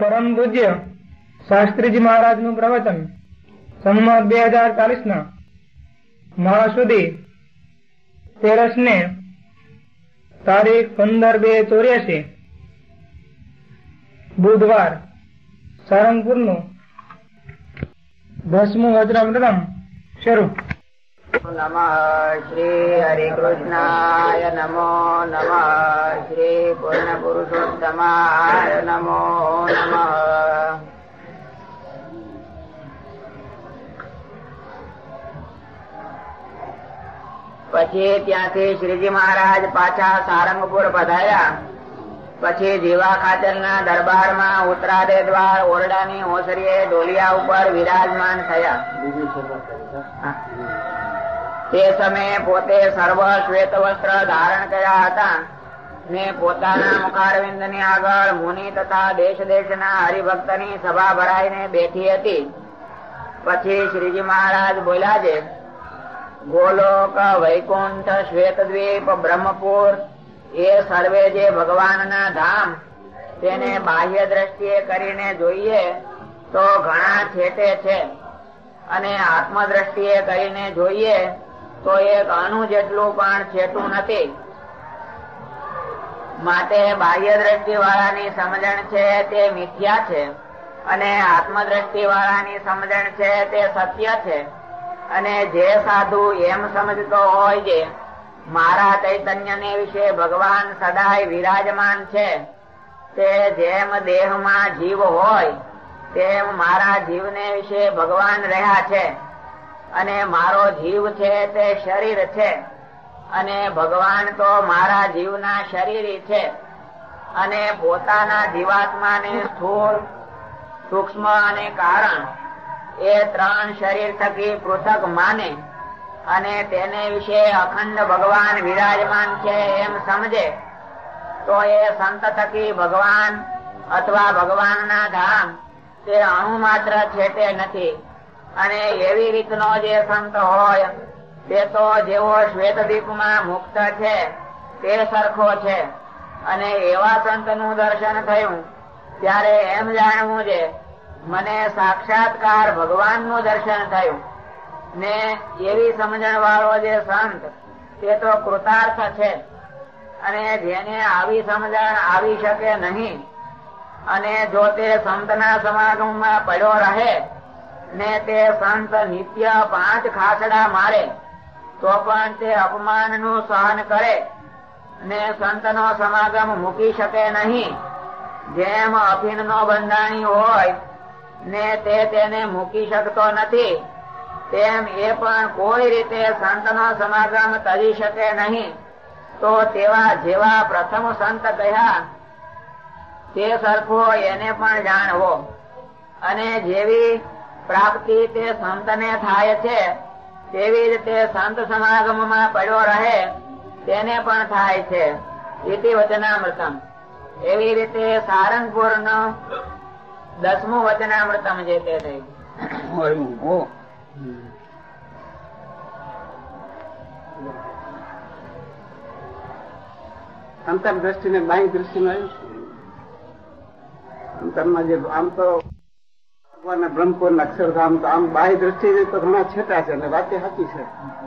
પરમ પૂજ્ય શાસ્ત્રીજી મહારાજનું પ્રવચન સંમત બે હજાર ચાલીસ ના માસ સુધી તેરસ ને તારીખ પંદર બે ચોર્યાસી બુધવાર સારંગપુરનું દસમું વજ્રમ શરૂ. નમઃ શ્રી હરિકૃષ્ણાય નમો નમઃ શ્રી પૂર્ણ પુરુષોત્તમાય નમો નમઃ પછી ત્યાંથી શ્રીજી મહારાજ પાછા સારંગપુર પધાર્યા પછી જીવા ખાતર ના દરબારમાં ઉત્તરાદે દ્વાર ઓરડાની ઓસરીએ ડોલિયા ઉપર વિરાજમાન થયા. તે સમયે પોતે સર્વ શ્વેત વસ્ત્ર ધારણ કર્યા હતા. ને પોતાના મુખારવિંદની આગળ મુનિ તથા દેશ દેશ ના હરિભક્તની સભા ભરાઈને બેઠી હતી. પછી શ્રીજી મહારાજ બોલ્યા છે, ગોલોક, વૈકુંઠ, શ્વેતદ્વીપ, બ્રહ્મપુર, એ સર્વે જે ભગવાનના ધામ, તેને બાહ્ય દ્રષ્ટિએ કરીને જોઈએ તો ઘણા છેટે છે. અને આત્મ દ્રષ્ટિએ કરીને જોઈએ તો એક અણુ જેટલું પણ છેટું નથી. માટે બાહ્ય દ્રષ્ટિ વાળાની સમજણ છે તે મિથ્યા છે અને આત્મદ્રષ્ટિ વાળાની સમજણ છે તે સત્ય છે. અને જે સાધુ એમ સમજતો હોય છે, મારા ચૈતન્ય વિશે ભગવાન સદાય વિરાજમાન છે. તે જેમ દેહમાં જીવ હોય, તેમ મારા જીવને વિશે ભગવાન રહ્યા છે. અને મારો જીવ છે તે શરીર છે. અને ભગવાન તો મારા જીવના શરીર છે. અને પોતાના જીવાત્માને સ્થૂળ, સૂક્ષ્મ અને કારણ એ ત્રણ શરીર થકી પૃથક માને. અને તેને વિશે અખંડ ભગવાન વિરાજમાન છે એમ સમજે. તો એ સંત થકી ભગવાન અથવા ભગવાનના ધામ તે અણુ માત્ર છેટે નથી. અને એવી રીતનો જે સંત હોય, તે તો જેવો શ્વેતદીપમાં મુક્ત છે, તે સરખો છે. અને એવા સંતનું દર્શન થયું, ત્યારે એમ જાણવું છે, મને સાક્ષાત્કાર ભગવાનનું દર્શન થયું. ને એવી સમજણ વાળો જે સંત, તે તો કૃતાર્થ છે. અને જેને આવી સમજણ આવી શકે નહીં, અને જો તે સંતના સમાગમમાં પડ્યો રહે ને તે સંત નિત્ય પાંચ ખાસડા મારે, તો પણ તે અપમાનનું સહન કરે ને સંત નો સમાગમ મૂકી શકે નહીં. જેમ અફીણ નો બંધાણી હોય, ને તે તેને મૂકી શકતો નથી, તેમ એ પણ કોઈ રીતે સંત નો સમાગમ કરી શકે નહીં. તો તેવા જેવા પ્રથમ સંત કહ્યા તે સરખો એને પણ જાણવો. અને જેવી પ્રાપ્તિ તે સંતને થાય છે. તેવી રીતે સંત સમાગમમાં પડ્યો રહે તેને પણ થાય છે. ઇતિ વચનામૃતમ. એવી રીતે સારંગપુર નો દસમું વચનામૃતમ જે તે થયું અંતર દ્રષ્ટિ ને બાહ્ય દ્રષ્ટિ માં અંતરમાં જે આમ તો બ્રહ્મપુર અક્ષરધામ તો આમ બાહ્ય દ્રષ્ટિ તો ઘણા છેટા છે અને વાત સાચી છે.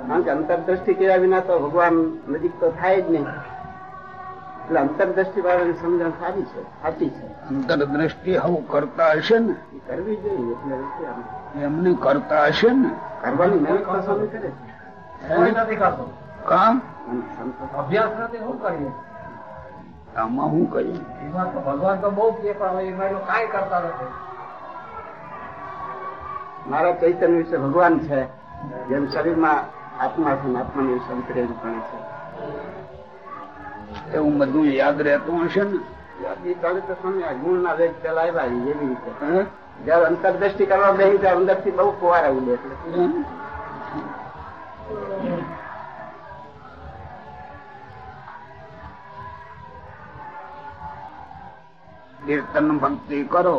કારણ કે અંતરદ્રષ્ટિ કર્યા વિના તો ભગવાન નજીક તો થાય જ નહીં. એટલે અંતરદ્રષ્ટિ વાળાની સમજણ સારી છે સાચી છે. અંતરદ્રષ્ટિ કરતા હશે ને? કરવી જોઈએ એટલે એમને કરતા હશે ને? કરવાની મહેનત તો સ્વામી કરે છે. કામ? અભ્યાસ નથી હું કરીએ? આમાં હું કહ્યું એમાં તો ભગવાન તો બહુ કે પણ હવે એમાં કાંઈ કરતા નથી. મારા ચૈતન્ય વિશે ભગવાન છે જેમ શરીરમાં આત્મા છે આત્મા આત્માની અંતરેજ પણ છે. એવું બધું યાદ રહેતું હશે ને સ્વામી ગુણના વેગ પેલા આવ્યા એવી રીતે? જયારે અંતરદ્રષ્ટિ કરવા બેસી ત્યારે અંદરથી બહુ કુવાર આવી દે કીર્તન ભક્તિ કરો.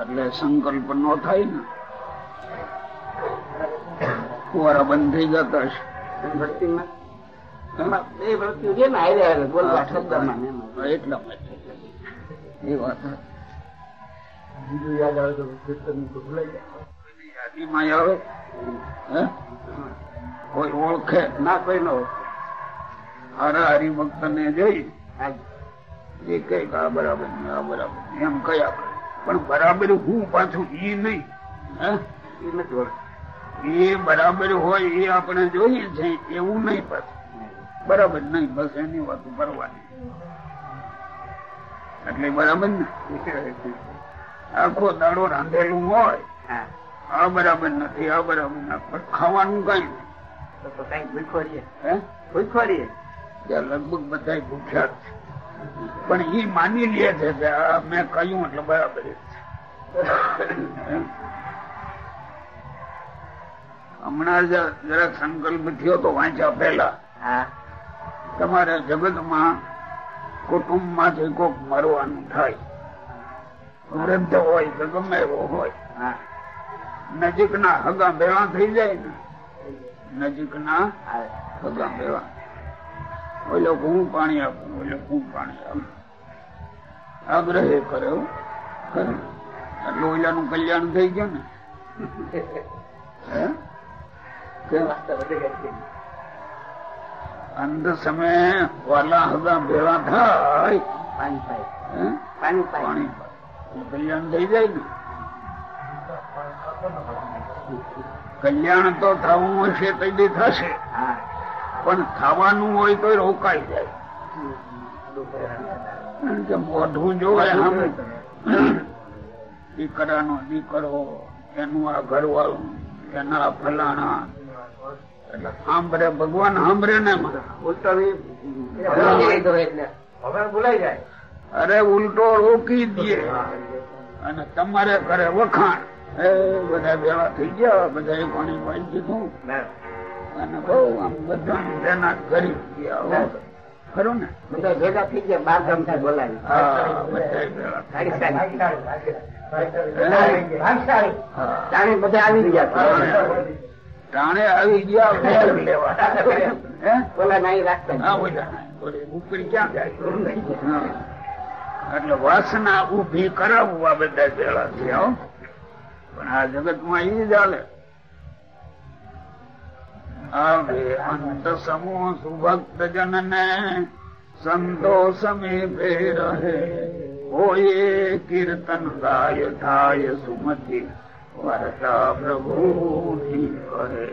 એટલે સંકલ્પ નો થાય ને. કુવારા બંધ થઈ જતા? કોઈ ઓળખે ના કોઈ નો હારા હરિભક્ત ને જોઈ એ કંઈક આ બરાબર આ બરાબર એમ કયા કરે. પણ બરાબર હું પાછું ઈ નહીં. એ નથી ઓળખ એ બરાબર હોય એ આપણે જોઈએ છે એવું નહીં પાછું. બરાબર નહીં બસ એની વાત ભરવાની એટલે બરાબર ને? આખો દાડો રાંધેલું હોય. હા. આ બરાબર નથી આ બરાબર ના પણ ખાવાનું કઈ નહીં. તો કઈ ભૂખોરીએ હે? ભૂખો લગભગ બધા ભૂખ્યા છે. પણ એ માની લે છે કે મેં કહ્યું એટલે બરાબર હમણાં જ જરાક સંકલ્પ થયો તો વાંચ્યા પેલા તમારે જગતમાં કુટુંબમાંથી કોક મરવાનું થાય. વૃદ્ધ હોય કે ગમે એવો હોય. હા. નજીકના હગા ભેળા થઈ જાય ને. નજીકના હા. હગા ભેળા ઓલો હું પાણી આપું, ઓલો હું પાણી આપું. આગ્રહ કરે. ખરું. એટલે ઓલાનું કલ્યાણ થઈ ગયું ને? અંધ સમય વાલા હતા ભેળા થાય. પાણી કલ્યાણ થઈ જાય ને. કલ્યાણ તો થવું હશે તો દી થશે. હા પણ ખાવાનું હોય તો રોકાઈ જાય. કે મોઢું જોવે સામે દીકરાનો દીકરો એનું આ ઘરવાળું એના ફલાણા. એટલે સાંભળે ભગવાન સાંભળે ને મારા ઉલટો બી જાય. અરે ઉલટો રોકી દે. અને તમારે કરે વખાણ. એ બધા ભેળા થઈ ગયા બધા પાણી પાઈ દીધું. અને બહુ આમ બધા તેના કરી ગયા ખરું ને? બધા ભેગા થઈ ગયા બાર બોલાવી. બધા આવી ગયા. ટાણે. આવી ગયા વેર લેવા. હે? બોલા નહીં રાખતા. ના. બોલે, ઉપરી ક્યાં જાય? એટલે વાસના ઊભી કરાવવા બધા ભેળા થયા હો. પણ આ જગતમાં ઈ ચાલે આવે અંત સમૂહ સુભક્ત જન ને સંતોષ સમીપે રહે હોયે કીર્તન ગાય થાય સુમતિ વરતા પ્રભુ કરે.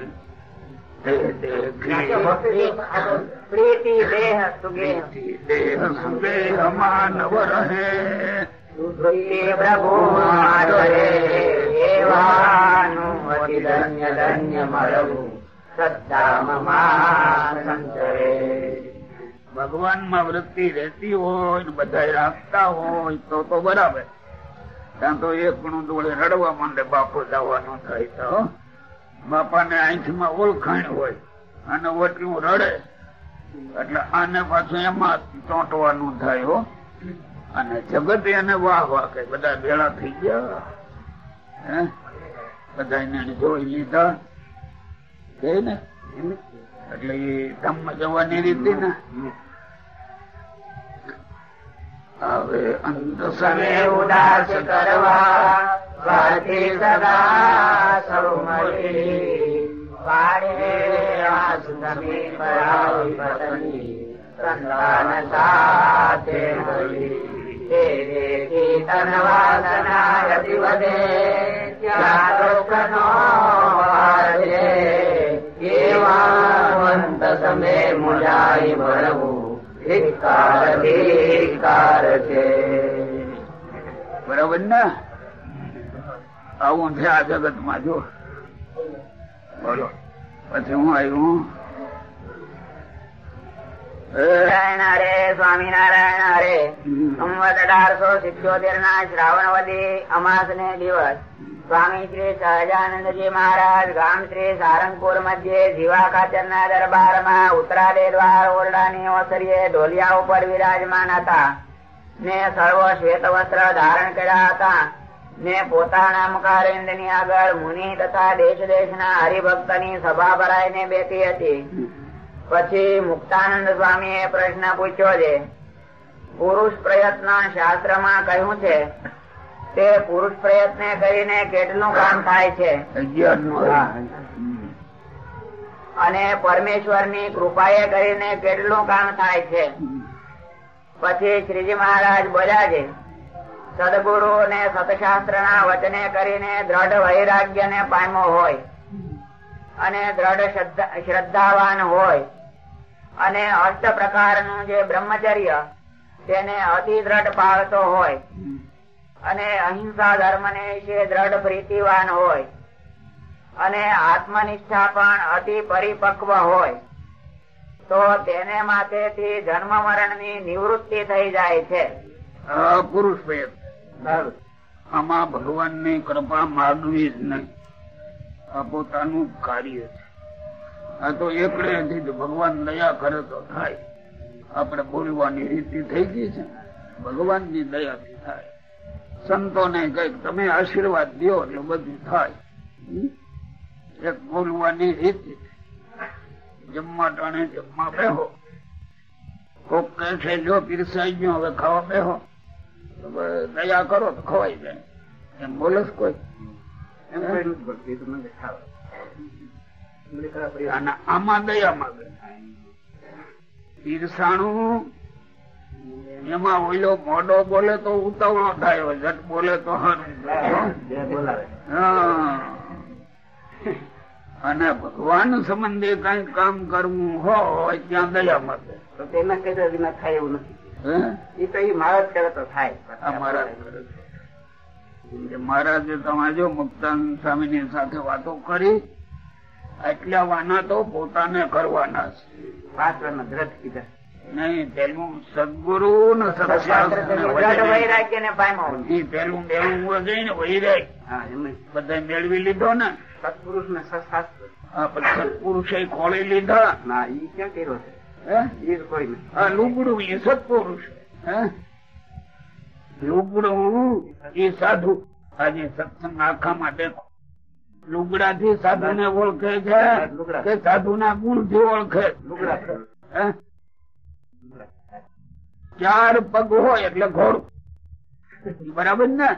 પ્રીતિ દેહ સુગે માનવ રહે પ્રભુ મારે એવાનું ધન્ય ધન્ય મળવું. ભગવાનમાં વૃત્તિ રહેતી હોય ને બધા રાખતા હોય તો તો બરાબર. ત્યાં તો એક ગુણું જોડે રડવા માંડે બાપો જવાનો થાય તો. બાપા ને આંખમાં ઓળખાણ હોય અને વટલું રડે. એટલે આને પાછું એમાં ચોંટવાનું થાય હો. અને જગત એને વાહ વાહ કે બધા ભેળા થઈ ગયા. હે? બધા જોઈ લીધા. કે ને એટલે એ ધમ્મ જવાની રીતે ને. હવે અંત તમે ઉદાસ કરવા સ્વાર્થી સદા સૌ મળી પાડે આસુ તમે પરાવી પતની, સંતાન સાથે મળી તન વાસના યતિ વધે ત્યાં દુઃખનો બરાબર ને આવું છે આ જગતમાં જો બોલો. પછી હું આવ્યું નારાયણ હરે સ્વામિનારાયણ હરે. સંવત અઢારસો સિત્યોતેર ના શ્રાવણવદી અમાસ ને દિવસ. સ્વામી શ્રી સહજાનંદજી મહારાજ ગામ શ્રી સારંગપુર મધ્યે જીવા ખાચર ના દરબારમાં ઉત્તરાદે દ્વાર ઓરડાની ઓસરીએ ઢોલિયા ઉપર વિરાજમાન હતા. ને સર્વ શ્વેત વસ્ત્ર ધારણ કર્યા હતા. ને પોતાના મુખારિંદની આગળ મુનિ તથા દેશ દેશ ના હરિભક્તની સભા ભરાઈને બેઠી હતી. પછી મુક્તાનંદ સ્વામી એ પ્રશ્ન પૂછ્યો છે પુરુષ પ્રયત્ન શાસ્ત્રમાં કહ્યું છે? તે પુરુષ પ્રયત્ન કરીને કેટલું કામ થાય છે? અને પરમેશ્વરની કૃપા કરીને કેટલું કામ થાય છે? પછી શ્રીજી મહારાજ બોલ્યા છે સદગુરુ ને સતશાસ્ત્ર ના વચને કરીને દ્રઢ વૈરાગ્ય ને પામો હોય અને દ્રઢ શ્રદ્ધા- શ્રદ્ધાવાન હોય અને અષ્ટ પ્રકારનું જે બ્રહ્મચર્ય તેને અતિ દ્રઢ પાળતો હોય અને અહિંસા ધર્મ ને વિશે દ્રઢ પ્રીતિવાન હોય અને આત્મનિષ્ઠા પણ અતિ પરિપક્વ હોય તો તેને માથેથી જન્મ મરણની નિવૃત્તિ થઈ જાય છે. પુરુષ ભેદ. આમાં ભગવાનની કૃપા માગવી જ નહીં. પોતાનું કાર્ય છે. આ તો એકડેથી જ ભગવાન દયા કરે તો થાય. આપણે બોલવાની રીતિ થઈ ગઈ છે ભગવાનની દયાથી થાય. સંતોને કંઈક તમે આશીર્વાદ દો એટલે બધું થાય? એક બોલવાની રીતિ જમવા ટાણે જમવા બેહો કોક કે છે જો પીરસાઈ ગયો હવે ખાવા બેહો દયા કરો તો ખવાઈ જાય એમ બોલે કોઈ એમ કોઈ નથી તો મને ખાવ. મને ખરાબ પડી. અને આમાં દયા માગે પીરસાણું એમાં ઓલો મોડો બોલે તો ઉતાવળો થાય જટ બોલે તો હારું બોલાવે. હા. અને ભગવાન સંબંધે કઈ કામ કરવું હોય ત્યાં દયા મળે તો તેના કર્યા વિના થાય એવું નથી. એ તો એ મારા કરે તો થાય. આ મહારાજ તમે જો મુક્તાનંદ સ્વામીની સાથે વાતો કરી એટલા વાના તો પોતાને કરવાના છે. પાંચ વર્ષના દ્રઢ કીધા. નહીં પેલું સદગુરુ ને. વૈરાગ્ય ને પેલું મેળવું હોય ને વૈરાગ હા એમ જ. બધા મેળવી લીધો ને? સત્પુરુષ ને સત્શાસ્ત્ર સત્પુરુષે ખોળી લીધા. ના ઈ ક્યાં કર્યો છે? એ તો કોઈ નહીં આ લુગડું એ સત્પુરુષ. લુગડું એ સાધુ. આજે સત્સંગ આખા માટે લુગડા થી સાધુ ને ઓળખે છે કે સાધુ ના ગુણથી ઓળખે? લુગડા. હે? ચાર પગ હોય એટલે ઘોડું. બરાબર ને?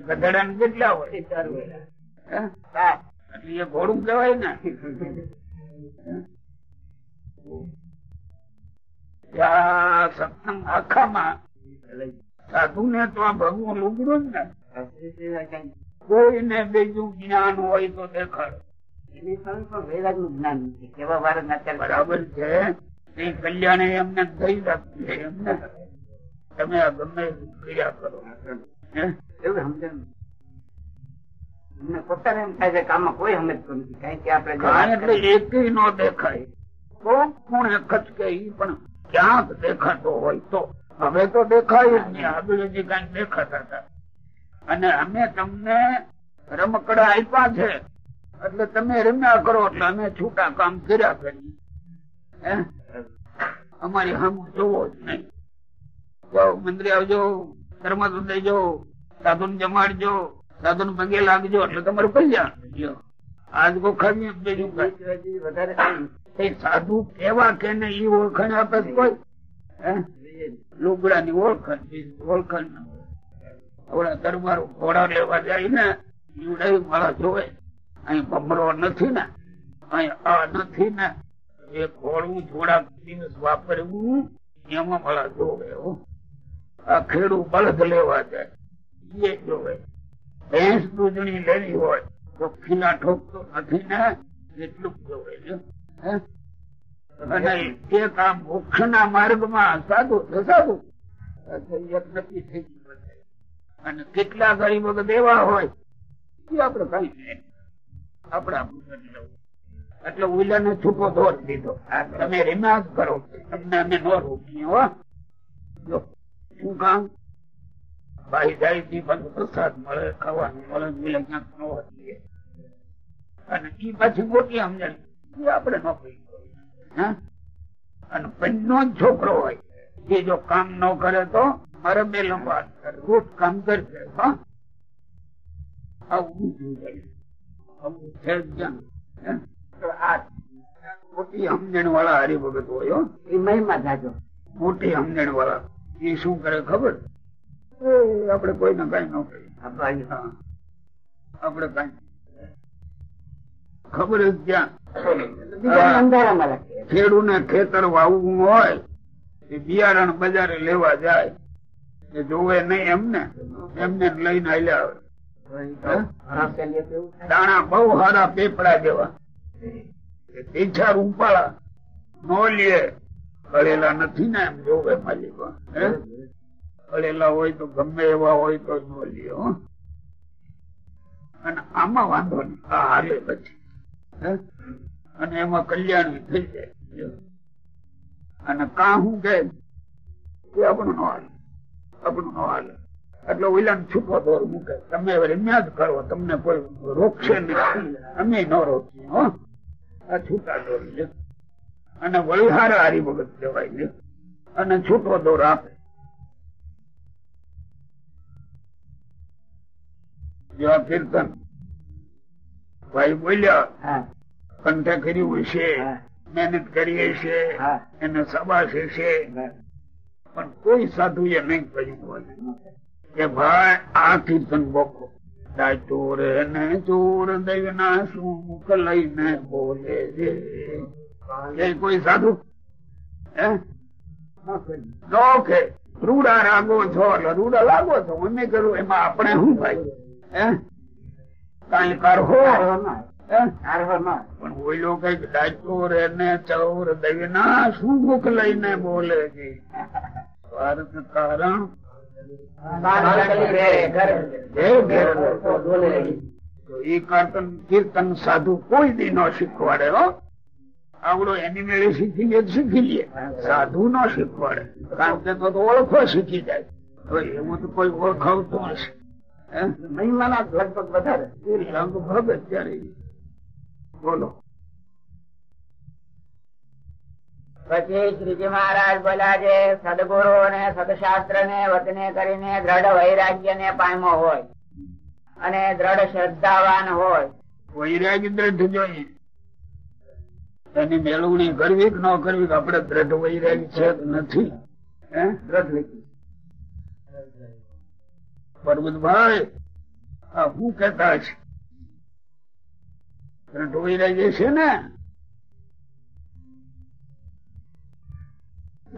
ગધડા કેટલા હોય? હે? એટલે એ ઘોડું કહેવાય ને. સત્સંગ આખામાં સાધુ ને તો આ ભગવું લુગડું ને. કોઈને બીજું જ્ઞાન હોય તો દેખાડ. એની પણ વૈરાગનું જ્ઞાન કેવા વાર બરાબર છે. એ કલ્યાણ એમને છે તમે આ ગમે ક્રિયા કરો. એવું સમજણ પોતાને એમ થાય છે કે આમાં કોઈ સમજતું નથી. કારણ કે આપણે જે કાંઈ વાત એટલે એકેય નો દેખાય. કોક ખૂણે ખચકે ઈ પણ ક્યાંક દેખાતો હોય તો. હવે તો દેખાય જ નહીં. આગળ હજી કાંઈક દેખાતા હતા. અને અમે તમને રમકડા આપ્યા છે. એટલે તમે રમ્યા કરો એટલે અમે છૂટા કામ કર્યા કરીએ. હે? અમારી હમ જોવો જ નહીં મંદિરે આવજો ધર્મ દેજો સાધુ જમાડજો સાધુ પગે લાગજો એટલે તમારું કલ્યાણ લ્યો. આજ કો ખાવી બીજું એ કાંઈ. સિવાય બીજી વધારે નથી. સાધુ કેવા કે ને એ ઓળખાણ આપે કોઈ હે? લુગડા ની ઓળખાણ ઓળખાણ ઓલા દરબાર ઘોડા લેવા જાય ને ઈવડાય મારા જોવે અહીં ભમરો નથી ને અહીં આ નથી ને એ ઘોડું થોડાક દિવસ વાપરવું એમાં મારા જોવે લેવા જાય. એ જોવે. ભેંસ દૂધણી લેવી હોય તો ખીલા નથી ને, એટલું જોવે છે? અને એક આ મોક્ષ ના માર્ગમાં સાધુ. તો સાધુ નક્કી થઈ ગયું. અને કેટલા ગરીબ દેવા હોય, એ આપડે કઈ આપડે લેવું. એટલે ઉલ્યાને છૂટો દોર દીધો. તમે રિમાર્ક કરો. તમને અમે ન રોકીએ શું કામ? ભાઈ જાય થી બધું પ્રસાદ મળે, ખાવાનું મળે મિલે ક્યાંક ન હતી અને ઈ પાછી મોટી સમજણ એ આપણે ન કરી હા? અને પંચનો જ છોકરો હોય. એ જો કામ ન કરે તો મારે બે લંબા રોજ કામ કરશે આવું જાય. આવું છે મોટી સમજણ વાળા હરિભગત હોય એ મહિમા જાજો. મોટી સમજણ વાળા એ શું કરે ખબર? એ કોઈને કઈ ન હા. કઈ ખબર જ ક્યાં? અંધારામાં ખેતર વાવવું હોય એ બિયારણ બજારે લેવા જાય એ જોવે નહીં એમને એમને લઈને હાલ્યા આવે. દાણા બહુ સારા પેપડા જેવા. તીછા રૂપાળા નો લે. કળેલા નથી ને એમ જોવે માલિકો? કળેલા હોય તો ગમે એવા હોય તો નો લે અને આમાં વાંધો નહીં. આ હાલે પછી. અને એમાં કલ્યાણ થઈ જાય. અને કા હું કે? આપણું નો હાલે. આપણું નો હાલે. એટલે ઓલા છૂટો દોર મૂકે. તમે રમ્યા જ કરો. તમને કોઈ રોકશે નહીં. અમે ન રોકીએ આ છૂટા દોર છે. અને વળી હરિભગત કહેવાય છે. અને છૂટો દોર આપે. જેવા કીર્તન. ભાઈ બોલ્યા હા. કંઠે કર્યું છે. મહેનત કરીએ છે હા. એને સબાશે છે પણ કોઈ સાધુ એ નહીં કહ્યું હોય. કે ભાઈ આ કીર્તન બોકો ચોર ને ચોર દૈવના શું મુખ લઈને બોલે છે. કોઈ સાધુ? હે? કે રૂડા રાગો છો રૂડા લાગો છો. અમે કરું એમાં આપણે શું ભાઈ હે? કઈ કરહો? હે? પણ ઓઈલો કંઈક ડાચોર એને ચોર દૈવના શું મુખ લઈને બોલે છે. કારણ એ કીર્તન કીર્તન સાધુ કોઈ દી નો શીખવાડે હો. આવડો એની મેળે શીખી તો શીખી લે. સાધુ નો શીખવાડે. કારણ કે તો ઓળખો શીખી જાય. હવે એવું તો કોઈ ઓળખાવતું હશે? મહિમાના લગભગ વધારે. લગભગ અત્યારે. બોલો. પછી શ્રીજી મહારાજ બોલ્યા છે સદગુરુ અને સદશાસ્ત્ર ને વતને કરીને દ્રઢ વૈરાગ્ય ને પામો હોય અને દ્રઢ શ્રદ્ધાવાન હોય. વૈરાગ્ય દ્રઢ જોઈએ. એની મેળવણી કરવી કે ન કરવી આપડે દ્રઢ વૈરાગ્ય છે નથી? હે? દ્રઢ લીધી પર્વતભાઈ આ શું કેતા છે દ્રઢ વૈરાગ્ય છે ને?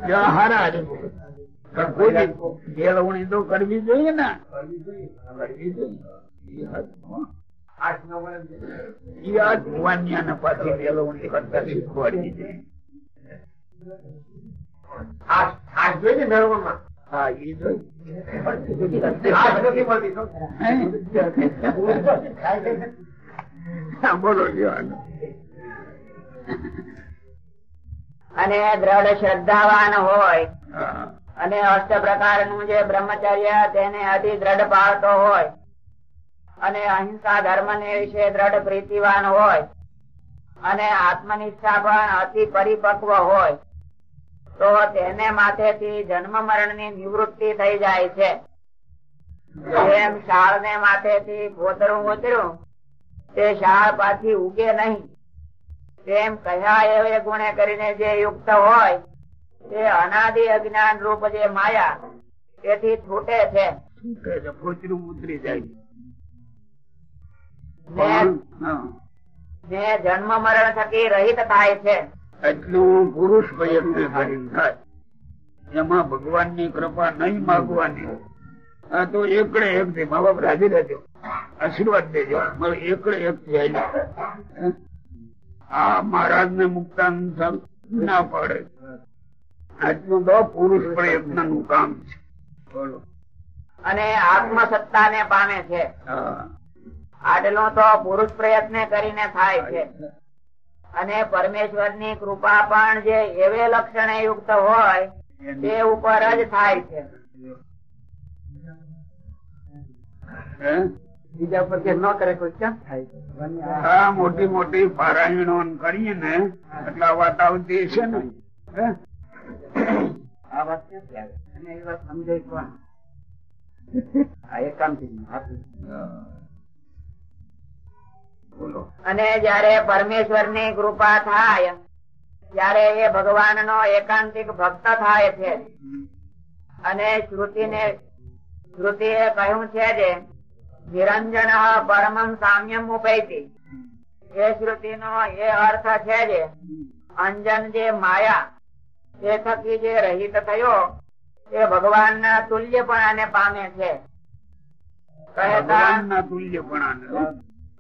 હારા કોઈ તો કરવી જોઈએ ને. કરવી જોઈએ બોલો અને દ્રઢ શ્રદ્ધાવાન હોય. અને અષ્ટ પ્રકારનું જે બ્રહ્મચર્ય તેને અતિ દ્રઢ પાળતો હોય. અને અહિંસા ધર્મ ને વિશે દ્રઢ પ્રીતિવાન હોય. અને આત્મનિષ્ઠા પણ અતિ પરિપક્વ હોય. તો તેને માથેથી જન્મ મરણની નિવૃત્તિ થઈ જાય છે. જેમ શાળ ને માથેથી ગોતરું ઉતર્યું તે શાળ પાછી ઉગે નહીં. તેમ કયા એવે ગુણે કરીને જે યુક્ત હોય તે અનાદિ અજ્ઞાન રૂપ જે માયા તેથી છૂટે છે. ઉતરી જાય જન્મ મરણ થકી રહિત થાય છે. એટલું પુરુષ પ્રયત્ન થાય. એમાં ભગવાનની કૃપા નહીં માગવાની આ તો એકડે એક થી મા બાપ રાજી રહેજો. આશીર્વાદ દેજો. એકડે એક થી હાલ્યા. હે? આ મહારાજ ને મુક્તાન ના પડે. આજનું તો પુરુષ પ્રયત્નનું કામ છે. બોલો. અને આત્મસત્તા ને પામે છે. આટલું તો પુરુષ પ્રયત્ન કરીને થાય છે. અને પરમેશ્વરની કૃપા પણ જે એવે લક્ષણે યુક્ત હોય તે ઉપર જ થાય છે? બીજા ઉપર કે ન કરે કોઈ ક્યાં થાય? આ મોટી મોટી પારાયણો કરીએ ને એટલે આ વાત આવતી છે ને. આ વાત ક્યાંથી આવે અને એ વાત સમજાય કોણ? આ એકાંતિક બોલો. અને જયારે પરમેશ્વરની કૃપા થાય ત્યારે એ ભગવાન નો એકાંતિક ભક્ત થાય છે. અને શ્રુતિ ને એ કહ્યું છે નિરંજન પરમમ સામ્યમ ઉપેતી। એ શ્રુતિ નો એ અર્થ છે જે, અંજન જે માયા, એ થકી જે રહિત થયો, એ ભગવાન ના તુલ્યપણાને પામે છે। કહેતા ભગવાનના તુલ્યપણાને?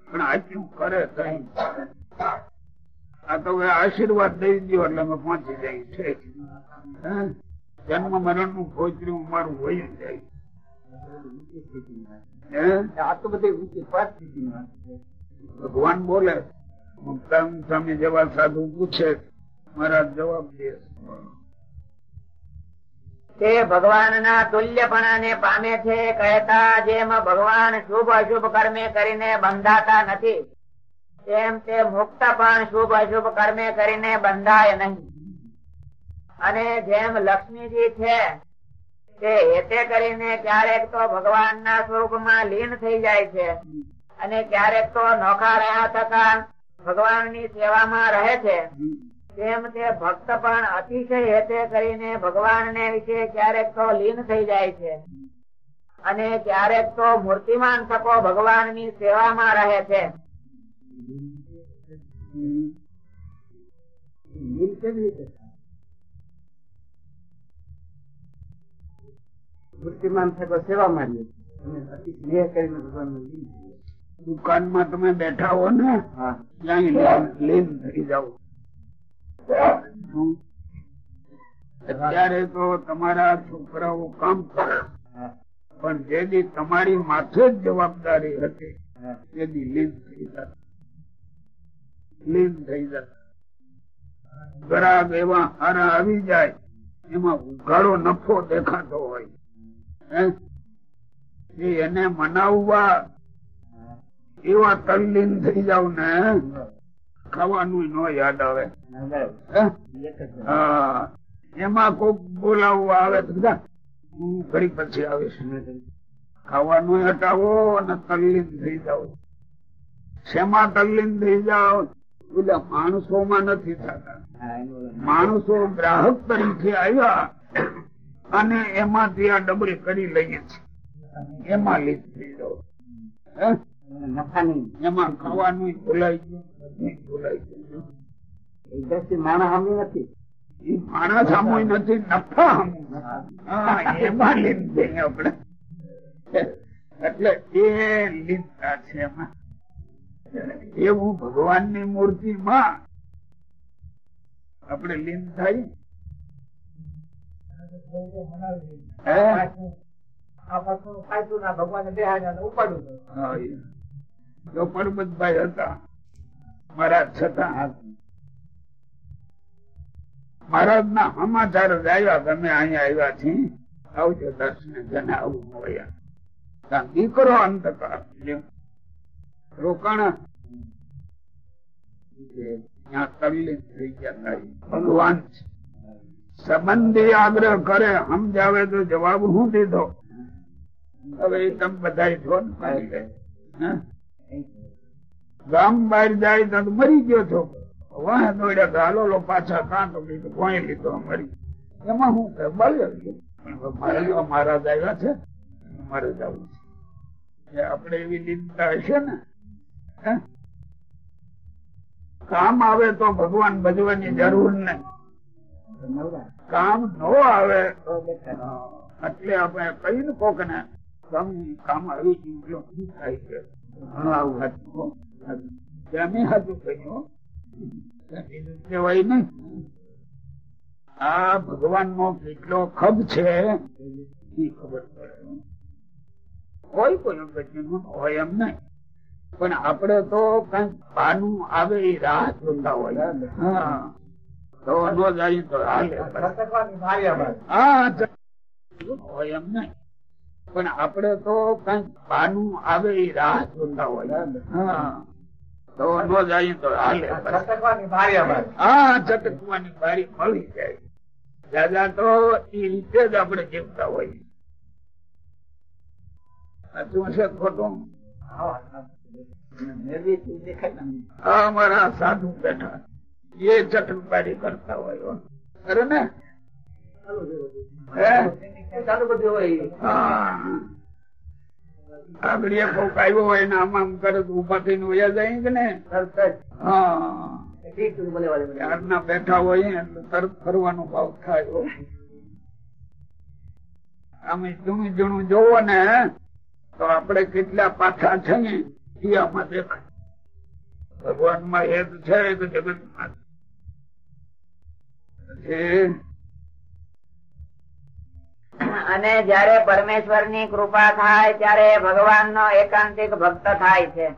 પણ આટલું કરે કઈ આ તો આશીર્વાદ દઈ દો એટલે પહોંચી જાય છે। જન્મ મરણનું ખોચર્યું મારું હોય જાય? ભગવાન બોલે સામે જેવા સાધુ પૂછે મહારાજ જવાબ દે. તે ભગવાન ના તુલ્યપણાને પામે છે, કહેતા જેમ ભગવાન શુભ અશુભ કર્મે કરીને બંધાતા નથી, તેમ તે મુક્ત પણ શુભ અશુભ કર્મે કરીને બંધાય નહીં. અને જેમ લક્ષ્મીજી છે તે કરીને ક્યારેક તો ભગવાન ના સ્વરૂપમાં લીન થઈ જાય છે. અને ક્યારેક તો નોખા રહ્યા થતા ભગવાનની સેવામાં રહે છે. તેમ તે ભક્ત પણ અતિશય હેતે કરીને ભગવાન ને વિશે ક્યારેક તો લીન થઈ જાય છે. અને ક્યારેક તો મૂર્તિમાન થકો ભગવાનની સેવામાં રહે છે. મૂર્તિમાન થકો સેવા માંડીએ અને અતિ સ્નેહ કરીને ભગવાનનું દુકાનમાં તમે બેઠા હો ને ત્યાં લીન- થઈ જાઓ. અત્યારે તો તમારા છોકરાઓ કામ કરે. પણ જે દી તમારી માથે જ જવાબદારી હતી તે દી લીન થઈ જતા. લીન થઈ જતા. ગ્રાહક એવા હારા આવી જાય એમાં ઉઘાડો નફો દેખાતો હોય. એને મનાવવા એવા તલ્લીન થઈ જાવ ને, ખાવાનું ન યાદ આવે. એમાં કોક બોલાવવા આવે તો હું ઘડી પછી આવીશ. ખાવાનું હટાવો અને તલ્લીન થઈ જાવ. શેમાં તલ્લીન થઈ જાવ? બધા માણસોમાં નથી થતા. માણસો ગ્રાહક તરીકે આવ્યા. અને એમાંથી આ ડબલ કરી લઈએ છીએ. એમાં લીધી એમાં ખાવાનું ભૂલાઈ ગયું ભૂલાઈ ગયું. માણસ સામે નથી. એ માણસ સામું નથી નફા સામું એમાં લીન થઈ આપણે. એટલે એ લીનતા છે એમાં. એવું ભગવાનની મૂર્તિમાં આપણે લીન થાય. મહારાજ ના સમાચાર જ આવ્યા તમે અહીંયા આવ્યા છીએ આવજો દર્શને જને આવું મળ્યા દીકરો અંતકાર રોકાણ ત્યાં તલ્લીન થઈ ગયા ભગવાન છે. સંબંધી આગ્રહ કરે, સમજાવે તો જવાબ હું દીધો. હવે તમે બધા છો? ગામ બહાર જાય તો મરી ગયો છો. વાહ, દોડ્યા તો પાછા કાં તો કોઈ લીધો, મરી. એમાં હું કે બળે પણ હવે મારે મહારાજ આવ્યા છે. મારે જવું છે. આપણે એવી લીધતા હશે ને? કામ આવે તો ભગવાન ભજવાની જરૂર નહીં. કામ નો આવે, એટલે આપણે કઈ ને કોક ને કામ આવી ગયું શું થાય છે? ઘણું આવું હતું હાચું કહ્યું. કહેવાય નહીં. આ ભગવાન નો કેટલો ખબ છે પડે. કોઈ કોઈ અગત્યનું હોય એમ નહીં. પણ આપણે તો કઈ બાનું આવે એ રાહ જોતા હોય. હા. તો તો પણ આપડે તો કઈ બાનું આવે એ રાહ જોતા હોય. તો ન જાય તો હાલે. હા ચટકવાની બારી મળી જાય. દાદા તો એ રીતે જ આપણે જીવતા હોય. સાચું છે ખોટું? અમારા સાધુ બેઠા. એ ચટકબારી કરતા હોય અરે ને? આગળ ને ભાવ થાય. આમે જૂનું જૂનું જોવો ને તો આપડે કેટલા પાછા છે ને એ દેખાય. ભગવાનમાં હેત છે કે જગતમાં અને જયારે પરમેશ્વરની કૃપા થાય, ત્યારે ભગવાન નો એકાંતિક ભક્ત થાય છે.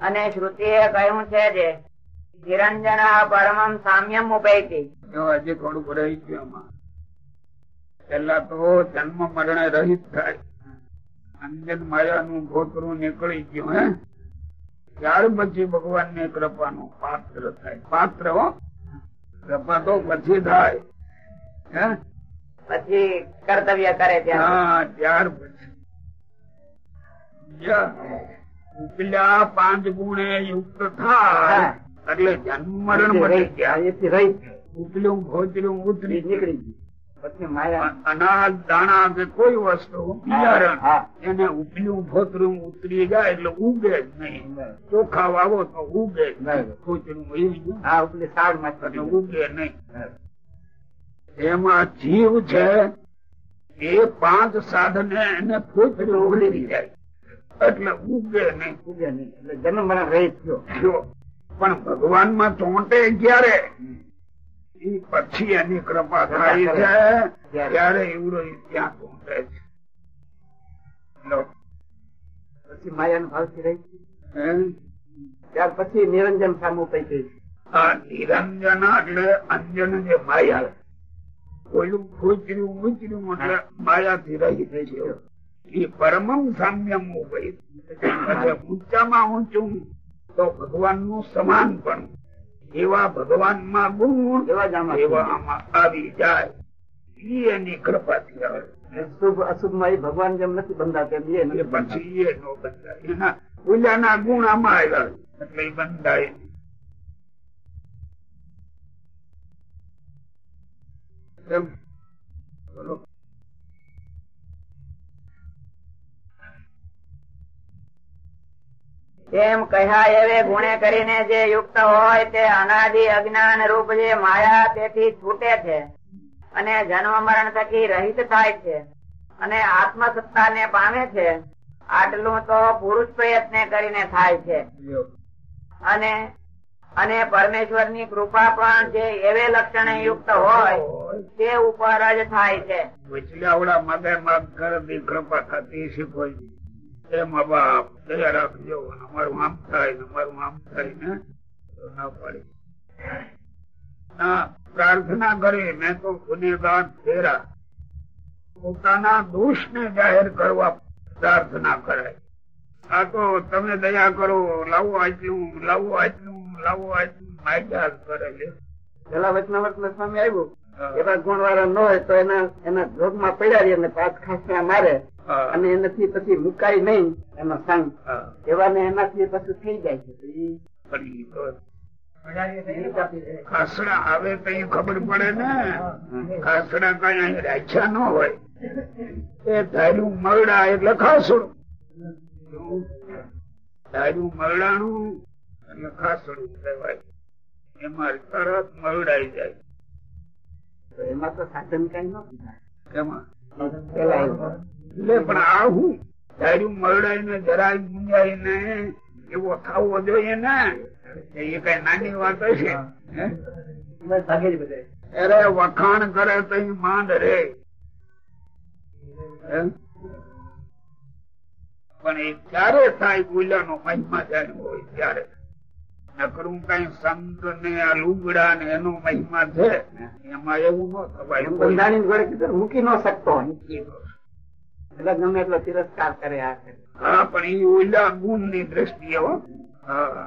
અને શ્રુતિએ કહ્યું છે નિરંજન પરમમ સામ્યમ ઉપૈતી. આજે થોડુંક રહી પેલા તો જન્મ મરણે રહિત થાય. અંજન માયાનું ગોતરું નીકળી ગયું, હે? ત્યાર પછી ભગવાન ને કૃપા નું પાત્ર થાય. પાત્ર, હો? કૃપા તો પછી થાય. પછી કર્તવ્ય કરે ત્યારે હા ત્યાર પછી. ઉપલા પાંચ ગુણે યુક્ત થાય. એટલે જન્મ મરણ મટી. ગયા ઉપલું ભોજલું ઉતરી નીકળી માયા અનાજ દાણા કે કોઈ વસ્તુ બિયારણ એને ઉપલું ભોતરું ઉતરી જાય એટલે ઉગે જ નહીં. ચોખા વાવો તો ઉગે જ નહીં. ભોતરું ગયું. એટલે માંથી ઉગે નહીં. એમાં જીવ છે એ પાંચ સાધને એને ભોતરું ઉગડી જાય. એટલે ઉગે નહીં. ઉગે નહીં. એટલે જન્મ રહી થયો પણ ભગવાનમાં ચોંટે ક્યારે? પછી એની કૃપા થાય છે. ત્યારે એવડો ત્યાં પહોંચે છે. લો, પછી માયાનો ભાવથી રહી? ત્યાર પછી નિરંજન સામુ પૈ છે આ નિરંજન એટલે અંજન જે માયા. કોઈનું ખોચર્યું ઉચર્યું એટલે માયાથી રહી છે એ પરમમ સામ્યમ ઉભય ઊંચામાં ઊંચું. તો ભગવાનનું સમાન પણ એવા ભગવાનમાં ગુણ. એવા આવી જાય. ઈ એની કૃપાથી આવે. શુભ અશુભમાં એ ભગવાન જેમ નથી બંધાતા એમ એ એ પછી એ નો બંધાય. એના ઓલાના ગુણ આમાં આવ્યા એટલે એ બંધાય. નહીં. એમ કહ્યા, એવે ગુણે કરીને જે યુક્ત હોય તે અનાદિ અજ્ઞાન રૂપ જે માયા તેથી છૂટે છે અને જન્મ મરણ થકી રહિત થાય છે અને આત્મ સત્તા ને પામે છે, આટલું તો પુરુષ પ્રયત્ન કરીને થાય છે. અને અને પરમેશ્વરની કૃપા પણ જે એવે લક્ષણ યુક્ત હોય તે ઉપર જ થાય છે. કૃપા થતી શીખવાય. એ બાપ દયા રાખજો અમારું આમ થાય અમારું આમ થાય ને ના પાડી. ના પ્રાર્થના કરી મેં તો ગુનેગાર ફેરા. પોતાના દોષ ને જાહેર કરવા પ્રાર્થના કરાય. આ તો તમે દયા કરો લાવો આટલું લાવો આટલું લાવો આટલું માગ્યા જ કરે છે. પેલા વચનાવટ સ્વામી આવ્યું એવા ગુણ વાળા ન હોય તો એના એના જોગમાં પડ્યા અને પાંચ ખાસરા મારે. અને એનાથી પછી મુકાય નહીં એનો સંગ. એવા ને એનાથી પછી થઈ જાય છે. ખાસડા આવે તો એ ખબર પડે ને. ખાસડા કઈ રાખ્યા ન હોય. એ ધાર્યું મરડા એટલે ખાસડું. ધાર્યું મરડાનું એટલે ખાસડું કહેવાય. એમાં તરત મરડાઈ જાય. એમાં તો સાધન કઈ ન કીધા. એટલે પણ આ હું? ધાર્યું મરડાઈ ને જરાય ગુંજાય ને એવો થવો જોઈએ ને? એ કઈ નાની વાત હશે અરે વખાણ કરે તો માંડ રે. પણ એ ક્યારે થાય ગુલાનો મહિમા જાણ્યો હોય ત્યારે? નકરું કઈ સંત ને આ લુગડા ને એનો મહિમા છે? એમાં એવું ન થવાય. ને, મૂકી ન શકતો. એટલે ગમે એટલો તિરસ્કાર કરે આ હા પણ એ ઓલા ગુણની દ્રષ્ટિએ હો. હા.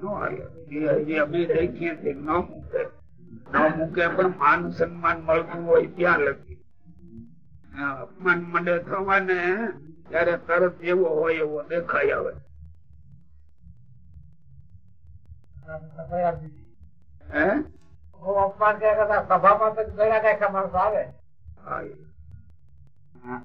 નો હાલે. ઈ હજી અમે દેખીએ છીએ ન મૂકે. ન મૂકે પણ માન સન્માન મળતું હોય ત્યાં લખી અપમાન મંડળ થવા ને ત્યારે તરત એવો હોય એવો દેખાય આવે. હે? અપમાન કર્યા કરતા સભામાં તો કાંઈ આવે. હા,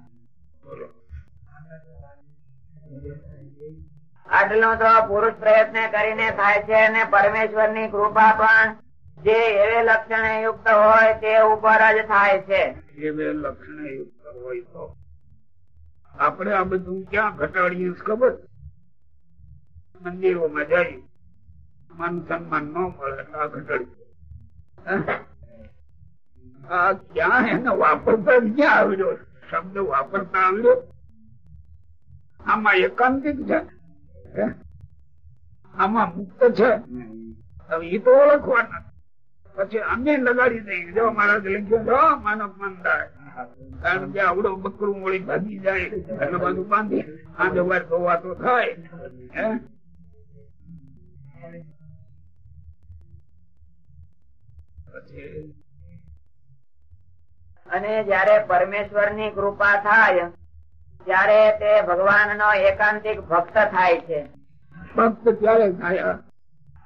આટલું તો પુરુષ પ્રયત્ન કરીને થાય છે અને પરમેશ્વરની કૃપા પણ જે એવે લક્ષણ યુક્ત હોય તે ઉપર જ થાય છે. એવે લક્ષણ યુક્ત હોય તો. આપણે આ બધું ક્યાં ઘટાડીએ ખબર? મંદિરોમાં જઈએ. માન સન્માન ન મળે એટલે આ ઘટાડી આ ક્યાં એને વાપરતા ક્યાં આવ્યો શબ્દ વાપરતા આવ્યો આમાં એકાંતિક છે. આમાં મુક્ત છે. એ તો ઓળખવાના. પછી અમે લગાડી દઈએ જો મહારાજ લખ્યું જો માનવ મંદાય કારણ કે આવડો બકરું મોડી ભાગી જાય. એટલે બધું બાંધી આ જવાર ધોવાતો થાય. પછી અને જયારે પરમેશ્વરની કૃપા થાય ત્યારે તે ભગવાન નો એકાંતિક ભક્ત થાય છે. ભક્ત ક્યારે થાય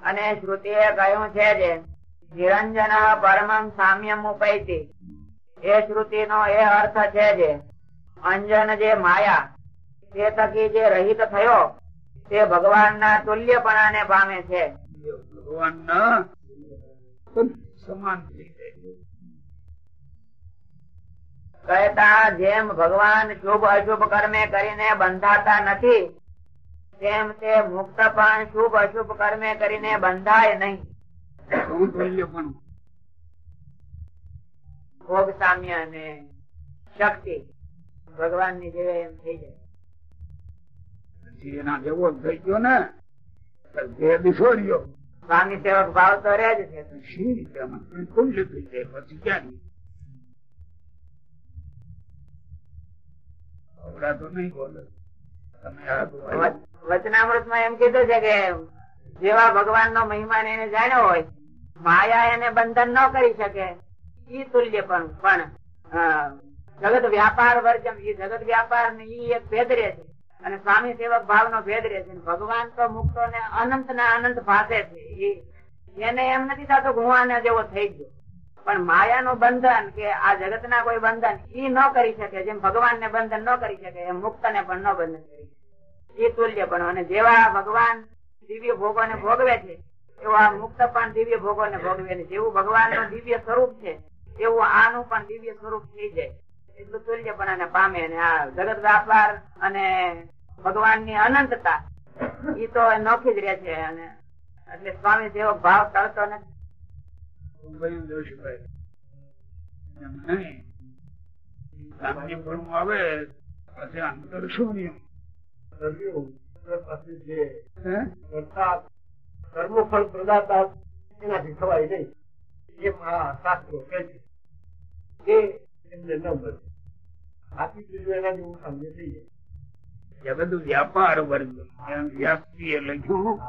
અને શ્રુતિએ કહ્યું છે જે નિરંજન પરમમ સામ્યમ ઉપૈતી. એ શ્રુતિ નો એ અર્થ છે જે અંજન જે માયા તે થકી જે રહિત થયો તે ભગવાન ના તુલ્યપણાને પામે છે. ભગવાન ના સમાન થઈ કહેતા જેમ ભગવાન શુભ અશુભ કર્મે કરીને બંધાતા નથી તેમ તે મુક્ત પણ શુભ અશુભ કર્મે કરીને બંધાય નહીં. ભોગ સામ્ય અને શક્તિ ભગવાનની જેવે એમ થઈ જાય. એના જેવો થઈ ગયો ને ભેદ છોડ્યો. સ્વામી સેવક ભાવ તો રહે જ છે. પછી ક્યાં આવડા તો નહીં બોલે તમે આ તો આવ્યા. વચનામૃતમાં એમ કીધું છે કે જેવા ભગવાન નો મહિમા એને જાણ્યો હોય, માયા એને બંધન ન કરી શકે. ઈ તુલ્ય પણ પણ જગત વ્યાપાર વર્જમ એ જગત વ્યાપાર ને ઈ એક ભેદ રહે છે. અને સ્વામી સેવક ભાવ નો ભેદ રહે છે. ભગવાન તો મુક્તો ને અનંત ના અનંત ભાષે છે. એને એમ નથી થતું ગુવાના જેવો થઈ ગયો. પણ માયા નું બંધન કે આ જગત ના કોઈ બંધન ઈ ન કરી શકે, જેમ ભગવાન ને બંધન ન કરી શકે, એમ મુક્ત ને પણ ન બંધન કરી શકે. તુલ્ય પણ અને જેવા ભગવાન દિવ્ય ભોગો ને ભોગવે છે, એવું મુક્ત પણ દિવ્ય ભોગો ને ભોગવે ને જેવું ભગવાનનું દિવ્ય સ્વરૂપ છે, એવું આનું પણ દિવ્ય સ્વરૂપ થઈ જાય. એટલું તુલ્ય પણ પામે અને આ જગત વ્યાપાર અને ભગવાનની અનંતતા એ તો નોખી જ રહે છે અને એટલે સ્વામી જેવો ભાવ તળતો નથી. ભાઈ દોષ નહીં. સામ્યપણું આવે પછી? કર્મફળ પ્રદાતા એનાથી થવાય નહીં. શાસ્ત્રો કહે છે. એ એમને ન બીજું થઈ જાય બધું વ્યાપાર વર્ગ. વ્યાપી એટલે લખ્યું.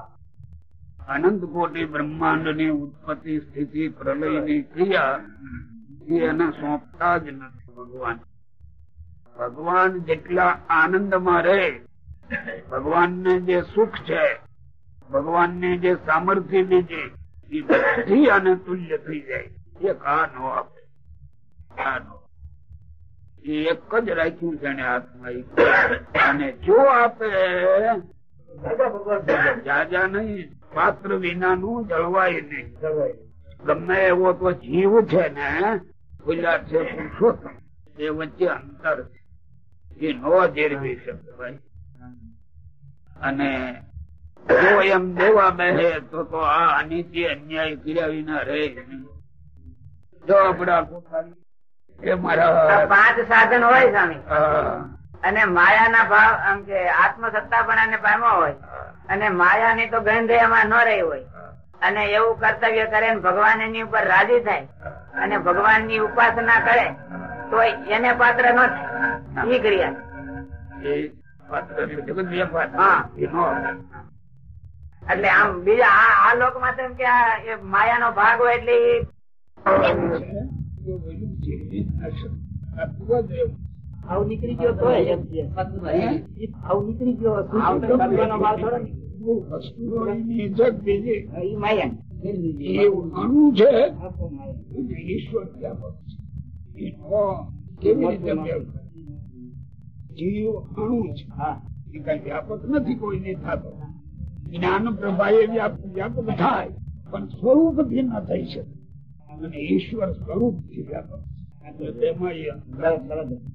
અનંત કોટી બ્રહ્માંડની ઉત્પત્તિ સ્થિતિ પ્રલયની ક્રિયા એને સોંપતા જ નથી ભગવાન. ભગવાન જેટલા આનંદમાં રહે ભગવાન ને જે સુખ છે ભગવાન ને જે સામર્થ્ય જે છે એ બધી આને તુલ્ય થઈ જાય. એક આ નો આપે આ નો એ એક જ રાખ્યું છે એને હાથમાં અને જો આપે જાજા નહીં. પાત્ર વિનાનું જળવાય નહીં. ગમે એવો તો જીવ છે ને ખુલ્લા છે પુરુષોત્તમ. એ વચ્ચે અંતર છે. એ નો જેરવી શકે ભાઈ. અને જો એમ દેવા બેસે તો તો આ અનિત્ય અન્યાય કર્યા વિના રહે જો આપડા એ મારા પાંચ સાધન હોય સ્વામી. અને માયાના ભાવ આમ કે આત્મસત્તાપણા ને પામ્યો હોય અને માયા ની તો ગંધ એમાં ન રહી હોય. અને એવું કર્તવ્ય કરે ને ભગવાન એની ઉપર રાજી થાય અને ભગવાનની ઉપાસના કરે તો એને પાત્ર ન થાય. ઈ ક્રિયા. એ નો આપે. એટલે આમ બીજા આ લોકમાં તો કે આ એ માયાનો ભાગ હોય એટલે આવું નીકળી ગયો તો ગયો? જીવ અણુ છે. એ કઈ વ્યાપક નથી કોઈને થતો. જ્ઞાન પ્રભાએ એ વ્યાપક થાય પણ સ્વરૂપથી ન થઈ શકે. અને ઈશ્વર સ્વરૂપથી વ્યાપક તેમાં એ અંતર અહીં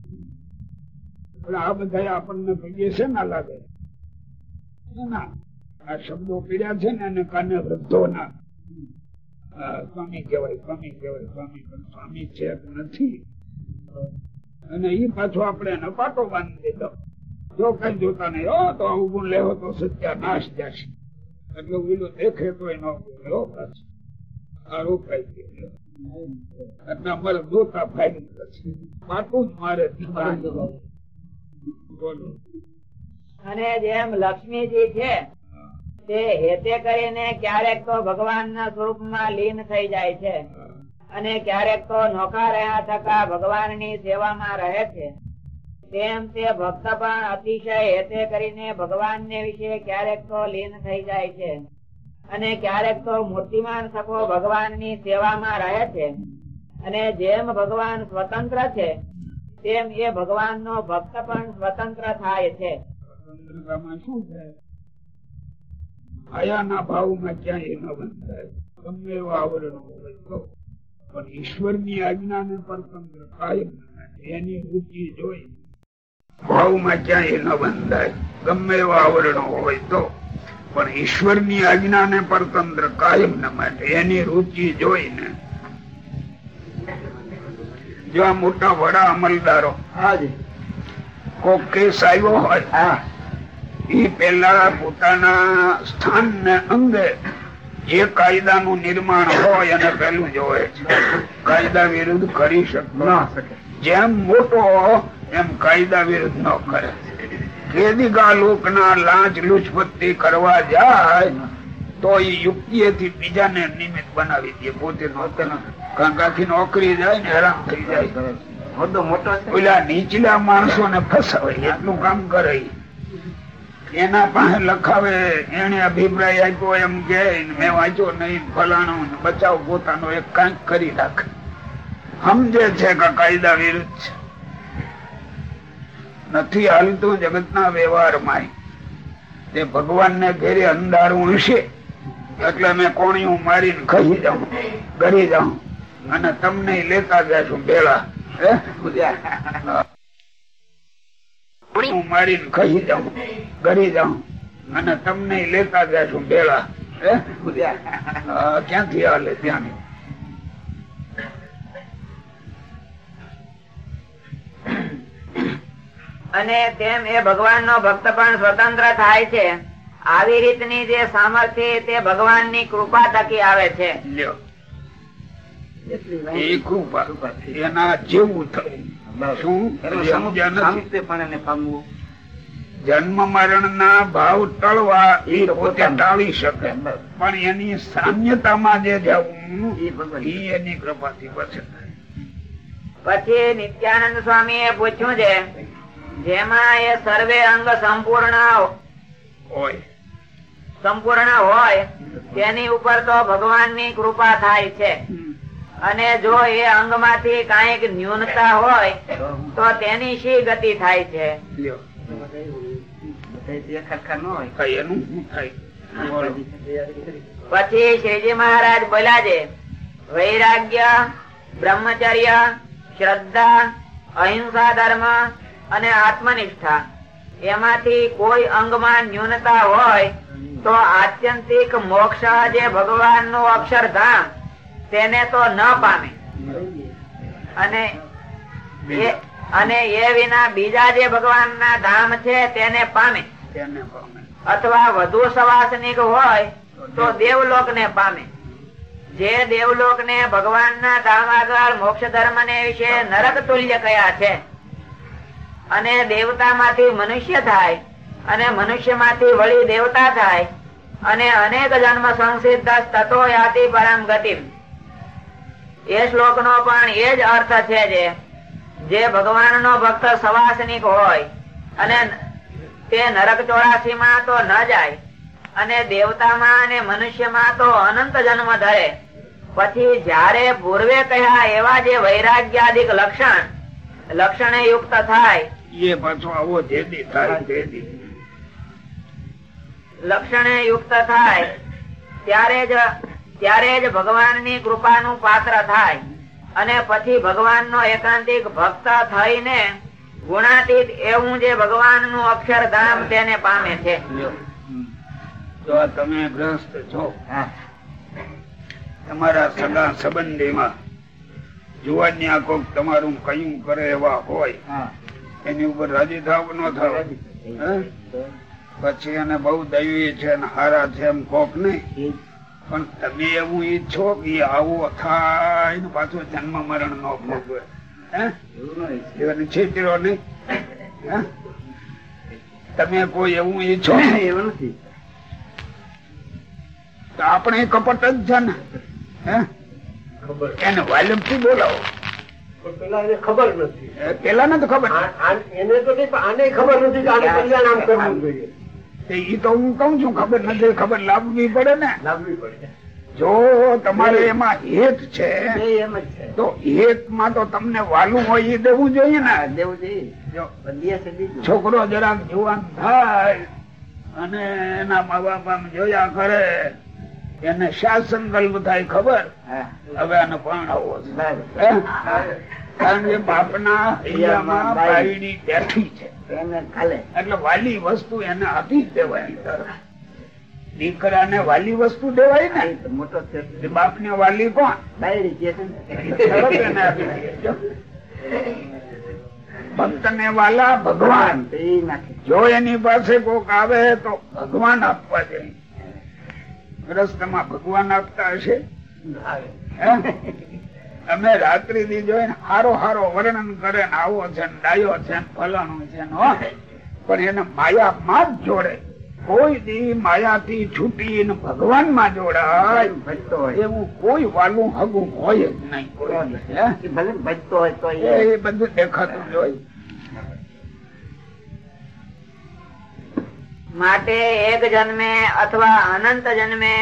આ બધા આપણને આપણે એને બાંધી દીધો. જો કઈ જોતા નહીં, હો, તો ઉભું લેવો તો સત્યાનાશ જશે. એટલે ઓલું દેખે તો એનો લેવો પાછું. આ રોકાઈ ગયો. એટલે અમારે જોતા ફાડી પાટું જ મારે અને જેમ લક્ષ્મીજી છે, તે હેતે કરીને ક્યારેક તો ભગવાનના સ્વરૂપમાં લીન થઈ જાય છે. અને ક્યારેક તો નોખા રહ્યા થકા ભગવાનની સેવામાં રહે છે. તેમ તે ભક્ત પણ અતિશય હેતે કરીને ભગવાન ને વિશે ક્યારેક તો લીન થઈ જાય છે. અને ક્યારેક તો મૂર્તિમાન સકો ભગવાનની સેવામાં રહે છે. અને જેમ ભગવાન સ્વતંત્ર છે તેમ એ ભગવાનનો ભક્ત પણ સ્વતંત્ર થાય છે. શું છે? માયાના ભાવમાં ક્યાંય ન બંધાય. ગમે એવું આવરણ હોય પણ ઈશ્વરની આજ્ઞાને પરતંત્ર કાયમ ન એની રુચિ જોઈ ભાવમાં ક્યાંય ન બંધાય. ગમે એવા આવરણો હોય તો. પણ ઈશ્વરની આજ્ઞાને પરતંત્ર કાયમ ન માટે એની રુચિ જોઈને જો આ મોટા વડા અમલદારો કોક કેસ આવ્યો હોય એ પેલા પોતાના સ્થાન ને અંગે જે કાયદાનું નિર્માણ હોય અને પેલું જોવે છે. કાયદા વિરુદ્ધ કરી શકતો ના શકે. જેમ મોટો એમ કાયદા વિરુદ્ધ ન કરે. કેદિકા લોકના લાંચ લુચપત્તિ કરવા જાય તો એ યુક્તિએથી બીજાને નિમિત્ત બનાવી દે પોતે નહોતે કારણ કે આખી નોકરી જાય ને હેરાન થઈ જાય. નીચલા માણસો ને ફસાવે એટલું કામ કરે. એના પાસે લખાવે એને અભિપ્રાય આપ્યો એમ કે મેં વાંચ્યો નહીં ફલાણો બચાવ પોતાનો એક કાંઈક કરી રાખે સમજે છે કે કાયદા વિરુદ્ધ છે. નથી હાલતું જગતના વ્યવહારમાં. તે ભગવાન ને ઘેરે અંધારું હશે એટલે મેં કોણિયું મારીને ખસી જાઉં. ગરી જાઉં. અને તમને લેતા જશું ભેળા હું? મારીને ખસી જાઉં ગરી જાઉં. અને તમને લેતા જશું ભેળા ક્યાંથી હાલે ત્યાં અને તેમ એ ભગવાન નો ભક્ત પણ સ્વતંત્ર થાય છે. આવી રીતની જે સામર્થ્ય તે ભગવાનની કૃપા થકી આવે છે. લ્યો. એ કૃપા એના જેવું થવું. શું? સામીપ્યપણે પામવું. જન્મ મરણ ના ભાવ ટળવા એ પોતે ટાળી શકે. પણ એની સામ્યતામાં જે જવું એ એની કૃપાથી પછી પછી નિત્યાનંદ સ્વામી એ પૂછ્યું છે જેમાં એ સર્વે અંગ સંપૂર્ણ હોય. સંપૂર્ણ હોય તેની ઉપર તો ભગવાનની કૃપા થાય છે. અને જો એ અંગમાંથી કંઈક ન્યૂનતા હોય તો તેની શી ગતિ થાય છે. પછી શ્રીજી મહારાજ બોલ્યા છે વૈરાગ્ય બ્રહ્મચર્ય શ્રદ્ધા અહિંસા ધર્મ અને આત્મનિષ્ઠા. એમાંથી કોઈ અંગમાં ન્યૂનતા હોય તો આત્યંતિક મોક્ષ જે ભગવાનનું અક્ષરધામ તેને તો ન પામે. અને એ અને એ વિના બીજા જે ભગવાન ના ધામ છે તેને પામે. અથવા વધુ સવાસનિક હોય તો દેવલોક ને પામે. જે દેવલોક ને ભગવાનના ધામ આગળ મોક્ષ ધર્મ ને વિશે નરક તુલ્ય કયા છે અને દેવતા માંથી મનુષ્ય થાય અને મનુષ્યમાંથી વળી દેવતા થાય અને અનેક જન્મ સંસિદ્ધ તત્વો યાતિ પરમ ગતિ એ શ્લોક નો પણ એ જ અર્થ છે જે જે ભગવાન નો ભક્ત સવાસનિક હોય અને તે નરક ચોરાસી માં તો ન જાય અને દેવતામાં અને મનુષ્યમાં તો અનંત જન્મ ધરે. પછી જ્યારે પૂર્વે કહ્યા એવા જે વૈરાગ્યાદિક લક્ષણ લક્ષણે યુક્ત થાય એ પાછો આવો જેદી થાય જેદી લક્ષણે યુક્ત થાય ત્યારે જ ત્યારે જ ભગવાનની કૃપાનું પાત્ર થાય અને પછી ભગવાનનો એકાંતિક ભક્ત થઈને ગુણાતીત એવું જે ભગવાનનું અક્ષરધામ તેને પામે છે. આ તમે ગ્રસ્ત છો તમારા સગા સંબંધીમાં જુવાની કોક તમારું કયું કરે એવા હોય એની ઉપર રાજી થાવ ન થાવ? પછી એને બહુ દૈવી છે ને હારા છે એમ કોક નહીં? પણ તમે એવું ઈચ્છો કે આવો થાય પાછો જન્મ મરણ નો ભોગવે. છેતરો નહીં. તમે કોઈ એવું ઈચ્છો એવું નથી. તો આપણે કપટ જ છે ને. હે? ખબર. એને વાયલમથી બોલાવો. પણ પેલા એને ખબર નથી. પેલા ને તો ખબર એને તો આને ખબર નથી કે આને કલ્યાણ આમ કરવું જોઈએ. એ તો હું કઉ છું ખબર નથી ખબર લાવવી પડે ને. લાવવી પડે. જો તમારે એમાં હેત છે તો હેતમાં તો તમને વાલું હોય એ દેવું જોઈએ ને. દેવું જોઈએ. છોકરો જરાક જુવાન થાય અને એના મા બાપ આમ જોયા કરે એને શા સંકલ્પ થાય ખબર? હા. હવે આને પરણાવવો છે. કારણ કે બાપના હૈયામાં બાયડી બેઠી છે. એને ખાલે. એટલે વાલી વસ્તુ એને આપી જ દેવાય દીકરાને વાલી વસ્તુ દેવાય ને મોટો બાપ ને વાલી કોણ? બાયડી. ભક્ત ને. વાલા ભગવાન. જો એની પાસે કોક આવે તો ભગવાન આપવા જાય રસ્તામાં ભગવાન આપતા હશે? અમે રાત્રિ થી જોઈને હારો હારો વર્ણન કરે ને આવો છે ને ડાયો છે ને ફલાણું છે ને પણ એને માયા માં જ જોડે. કોઈ દી માયાથી છૂટી ને ભગવાનમાં જોડાય એવું કોઈ વાલું હગું હોય જ નહીં. ભલે ભજતો હોય તો એ બધું દેખાતું જ હોય. માટે એક જન્મે અથવા અનંત જન્મે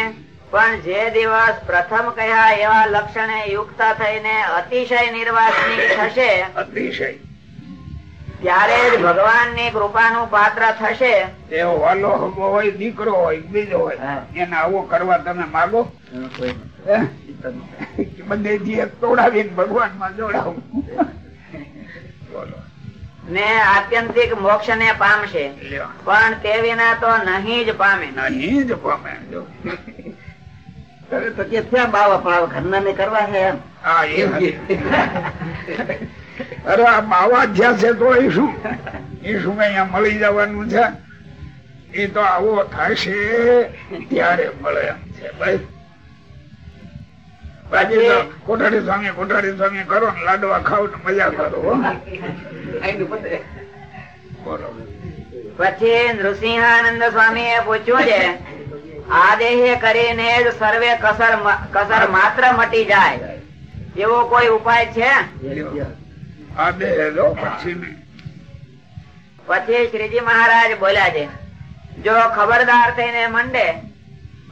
પણ જે દિવસ પ્રથમ કયા એવા લક્ષણે યુક્ત થઈને અતિશય નિર્વાસનિક થશે અતિશય. ત્યારે જ ભગવાનની કૃપાનું પાત્ર થશે. એ વાલો હોય દીકરો હોય બીજો હોય એને આવો કરવા તમે માગો. બધે તોડાવીને ભગવાનમાં જોડાવું. બોલો. ને આત્યંતિક મોક્ષ ને પામશે. લ્યો. પણ તે વિના તો નહીં જ પામે. નહીં જ પામે. તો કે ક્યાં બાવા પણ ઘરના ને કરવા છે એમ. હા એ અરે આ બાવા જ્યાં છે તો એ શું? એ શું અહીંયા મળી જવાનું છે? એ તો આવો થશે ત્યારે મળે એમ છે ભાઈ. કોઠારી સ્વામી કોઠારી સ્વામી કરો ને લાડવા ખાવ ને મજા કરો પછી નૃસિંહાનંદ સ્વામી એ પૂછ્યું છે આ દેહે કરીને જ સર્વે કસર કસર માત્ર મટી જાય. એવો કોઈ ઉપાય છે? પછી શ્રીજી મહારાજ બોલ્યા છે જો ખબરદાર થઈને મંડે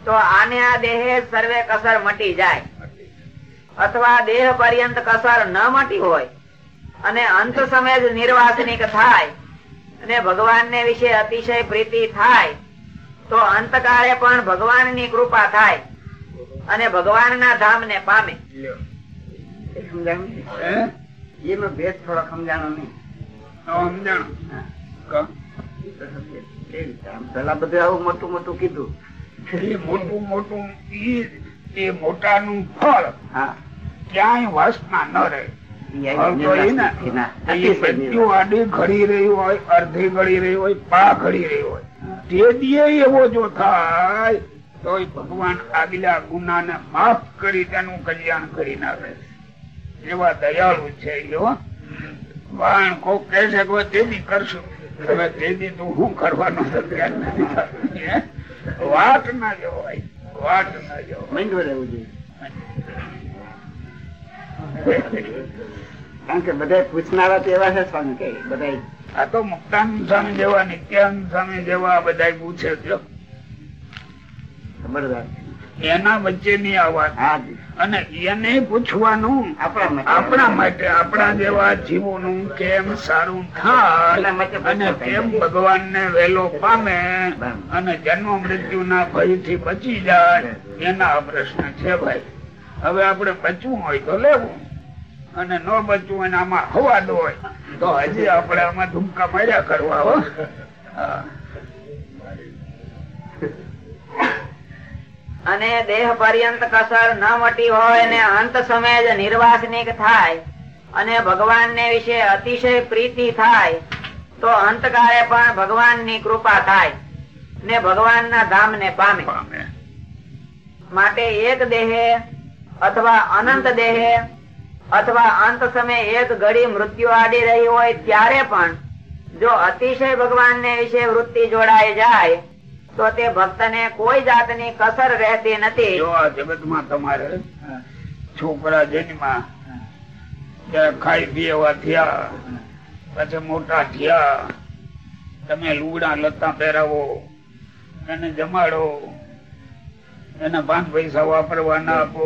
તો આને આ દેહે સર્વે કસર મટી જાય. અથવા દેહ પર્યંત કસર ન મટી હોય અને અંત સમય જ નિર્વાસનિક થાય અને ભગવાન ને વિશે અતિશય પ્રીતિ થાય તો અંતકાળે પણ ભગવાનની કૃપા થાય અને ભગવાન ના ધામ ને પામે ભેદ થોડો સમજાણો નહીં. પેલા બધું આવું મોટું મોટું કીધું. એ મોટું મોટું ઈ એ મોટાનું ફળ હા. ક્યાંય વાસના ન રહે. ને. ના. ઘડી રહ્યું હોય અડધી ઘડી રહ્યું હોય પા ઘડી રહ્યું હોય. તે એવો જો થાય તો ભગવાન આગલા ગુના ને માફ કરી તેનું કલ્યાણ કરી નાખે એવા દયાળુ છે વાણ કોક કે છે કે તેદી કરશું. હવે તેદી તો હું કરવાનો છે ધ્યાન નથી થતું, ના જવાય વાટ ના જવાય રહેવું જોઈએ. કારણ કે બધા પૂછનારા તો એવા છે સ્વામી કે બધા આ તો મુક્તાનંદ સ્વામી જેવા નિત્યાનંદ સ્વામી જેવા બધા પૂછે છે એના વચ્ચેની આ વાત. અને એને પૂછવાનું આપણા માટે. આપણા માટે આપણા જેવા જીવોનું કેમ સારું થાય અને કેમ ભગવાન ને વેલો પામે અને જન્મ મૃત્યુ ના ભયથી બચી જાય એના પ્રશ્ન છે ભાઈ. હવે આપણે બચવું હોય તો લેવું. અને ન બચવું અને આમાં હવાદ હોય. તો હજી આપણે આમાં ધુમકા માર્યા કરવા હો. અને દેહ પર્યંત કસર ન મટી હોય ને અંત સમય જ નિર્વાસનિક થાય અને ભગવાન ને વિશે અતિશય પ્રીતિ થાય તો અંતકાળે પણ ભગવાનની કૃપા થાય ને ભગવાન ના ધામ ને પામે. પામે. માટે એક દેહે અથવા અનંત દેહે અથવા અંત સમયે એક ઘડી મૃત્યુ આડી રહી હોય ત્યારે પણ જો અતિશય ભગવાન ને વિશે વૃત્તિ જોડાઈ જાય તો તે ભક્ત ને કોઈ જાતની કસર રહેતી નથી. જો આ જગતમાં તમારે છોકરા જન્મા ખાઈ પીવા થયા પછી મોટા થયા તમે લુગડા લતા પહેરાવો એને જમાડો એને પાંચ પૈસા વાપરવા ના આપો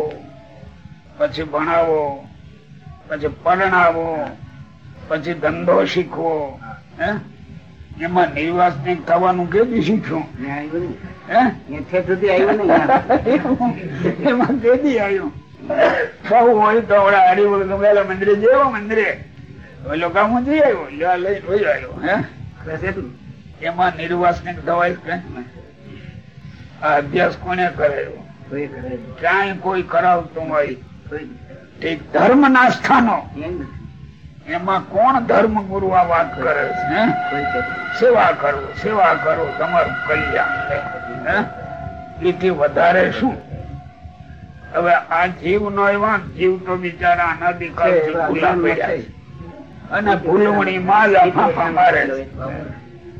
પછી ભણાવો પછી પરણાવો પછી ધંધો શીખવો હે? એમાં ને થવાનું કેદી શીખ્યું? હે? એમાં કેદી આવ્યું? સૌ હોય તો આવડા હરિવળ ગમેલા મંદિરે જેવો મંદિરે. ઓલો કામ જઈ આવ્યો લ્યા લઈ જોઈ આવ્યો હે? એમાં નિર્વાસનિક દવાઈ કે? આ અભ્યાસ કોને કરાયો? કોઈ ક્યાંય કોઈ કરાવતું હોય. કોઈ ધર્મ ના સ્થાનો. એમાં. કોણ ધર્મ ગુરુ આ વાત કરે છે સેવા કરો સેવા કરો તમારું કલ્યાણ. એથી વધારે શું? હવે આ જીવ નો એવા જીવ તો બિચારા અનાધિકાર ભૂલા પડ્યા અને ભૂલવણી માં જ મારે છે.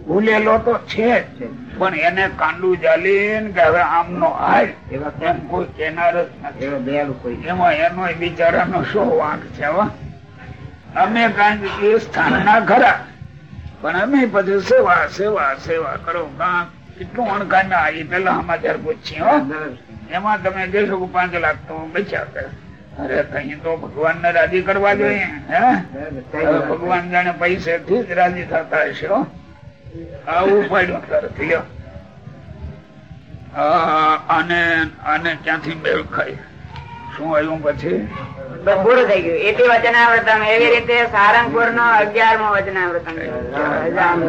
ભૂલેલો તો છે જ પણ એને કાંડું જાલી કે હવે આમનો હાય એવા કેમ કોઈ કેનાર જ નથી. એમાં એનો બિચારાનો શો વાંક છે. અમે કઈ એ સ્થાનના ખરા પણ અમે પછી સેવા સેવા સેવા કરો. કામ કેટલું અણકાના આવી પેલા સમાચાર પૂછીએ એમાં તમે કહેશો કે પાંચ લાખ તો બચ્યા કરે. અરે કઈ તો ભગવાન ને રાજી કરવા જોઈએ હે? ભગવાન જાણે પૈસે થી જ રાજી થતા હશે હો. આવું મેળ ખાય? શું આવ્યું પછી? ભંગુર થઈ ગયું. એથી વચનાવૃતમ એવી રીતે સારંગપુર નો અગિયારમો વચનાવૃતમ ઘનશ્યામ